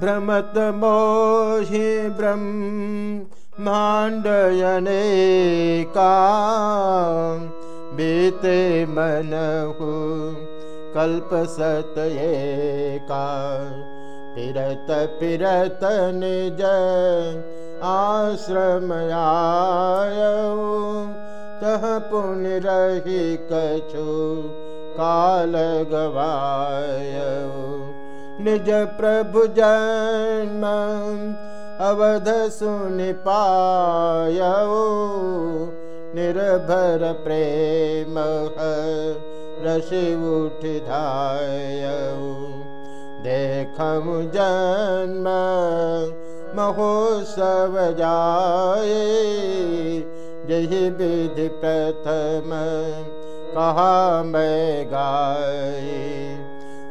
भ्रमत मोहि ब्रह्माण्डयने का बीते मनहु कल्पसतये का। फिरत फिरत निज आश्रमयाय तह पुण्य रही कछु काल गवाय निज प्रभु जन्म अवध सुन पाय। निर्भर प्रेम रसि उठ धाय। देखम जन्म महोत्सव जाए जही विधि प्रथम कहा मैं गाए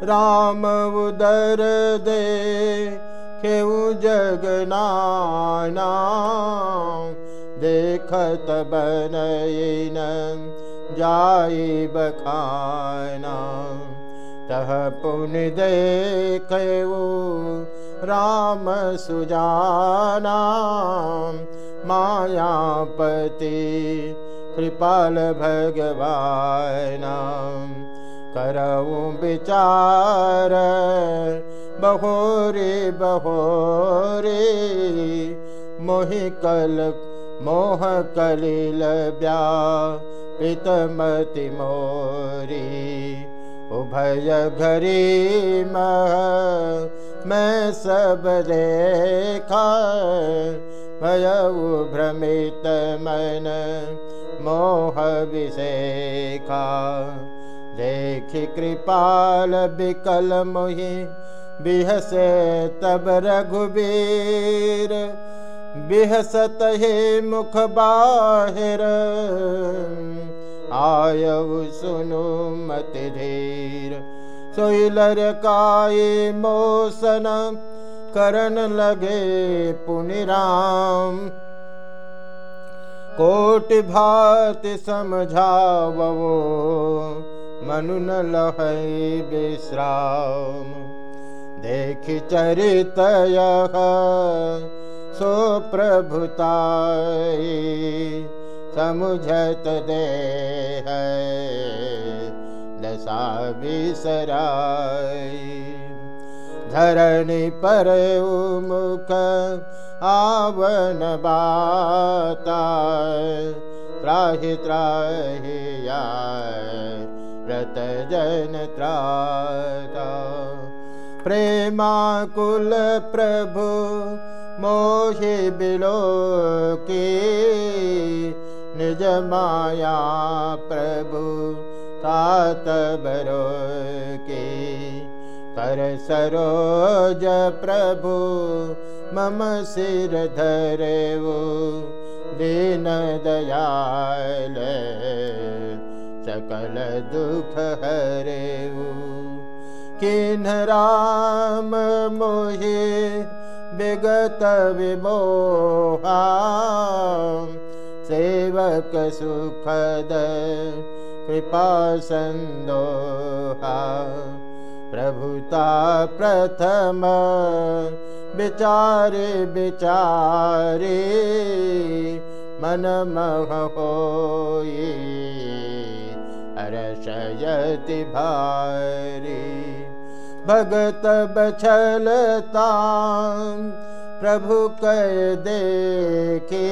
राम उदर दे, खेऊ जगनाना देखत बनयन, जाई बखाना। तह पुण्य देखेऊ राम सुजाना। मायापति, कृपाल भगवाना। विचार बहोरे बहोरे मोहि कल मोह कलिल ब्या पितमति मोरी। उभय घरी मैं सब देखा। भय भ्रमित मन मोह विषेखा देखि कृपाल विकल मोहि बिहसे तब रघुबीर बिहसत हे मुख बाहिर आयु सुनु मत धीर। सोइलर काय मोसन करन लगे पुनिराम कोटि भाति समझावो मनु न लह विश्राम देख चरित सो प्रभुताई समुझत दे है दशा बिसराई। धरणी पर मुख आवन बाता त्राहि त्राहि व्रत जन त्राता प्रेमाकुल प्रभु मोहि बिलो के निज माया प्रभु तात बरो के प्रभु मम सिर धरे वो दीन दयाल सकल दुख हरे किन राम मोहे विगत विमोहा? सेवक सुखद कृपा संदोहा। प्रभुता प्रथम विचारे विचारे मन मह अरशयति भारी। भगत बछलता प्रभु कय देखे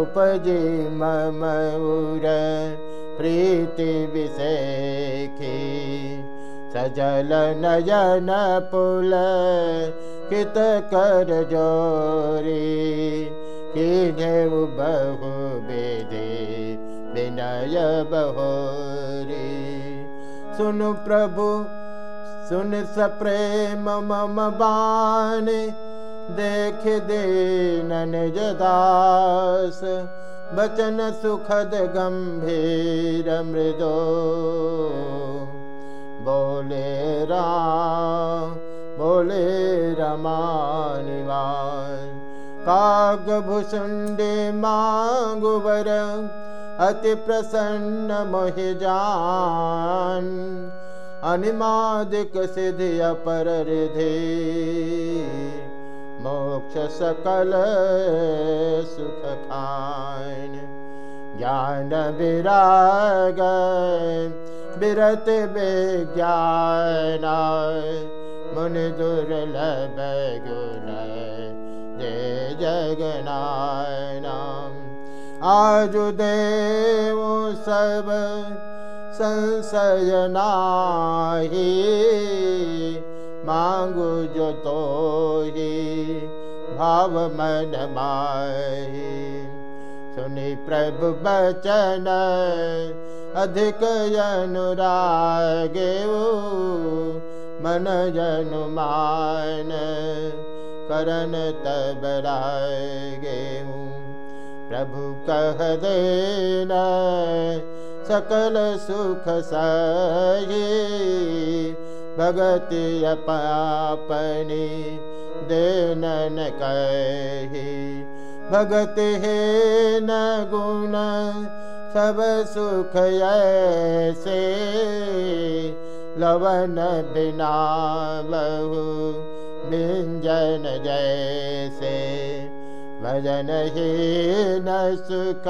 उपजे मम उर प्रीति विषेखे सजल नयन पुल कित कर जोरी कि बहु बेदे विनय बहोरी सुन प्रभु सुन सप्रेम मम बान। देख दे निज दास बचन सुखद गंभीर मृदो। बोले राम बोले रमानिवान काग भुसुंडे मांगुवर अति प्रसन्न मोहि जान अनिमादिक सिद्धि अपर रिधि मोक्ष सकल सुख खान ज्ञान विराग विरत विज्ञान मुनि दुर्लभ गुण दे जगनाय आज देव सब संशय नाही मांगु जो तो ही भाव मन माही। सुनि प्रभु बचन अधिक अनुरागे मन जनुमान करन तब गे प्रभु कह देना, सकल सुख सही भगति अपनी देनन कही। भगत हे न गुण, सब सुख ऐसे। लवन बिना बहु व्यञ्जन जैसे। भजन ही न सुख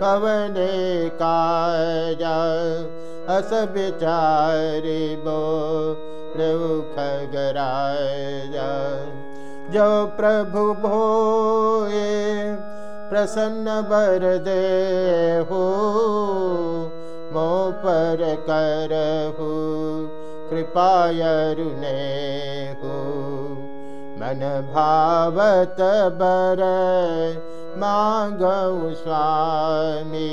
कवने काज? अस विचारि बो खगराज जो प्रभु भोए, प्रसन्न बर दे हो मो पर करहु कृपायरुने हो मन भावत बर मागौ स्वामी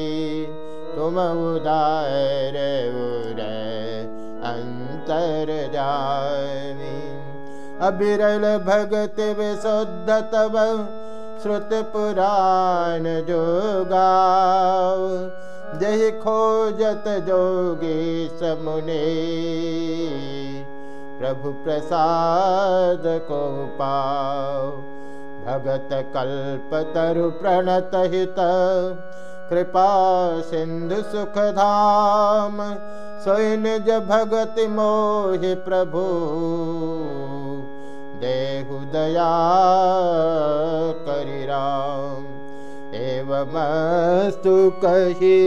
तुम उदार उर अंतर जामी। अबिरल भगत विशुद्ध तब श्रुत पुराण जोगा जय खोजत जोगी समुने प्रभु प्रसाद को पाओ। भगत कल्प तरु प्रणत हित, कृपा सिंधु सुख धाम सोई निज भगति मोहि प्रभु, देहु दया करी राम। एवमस्तु कही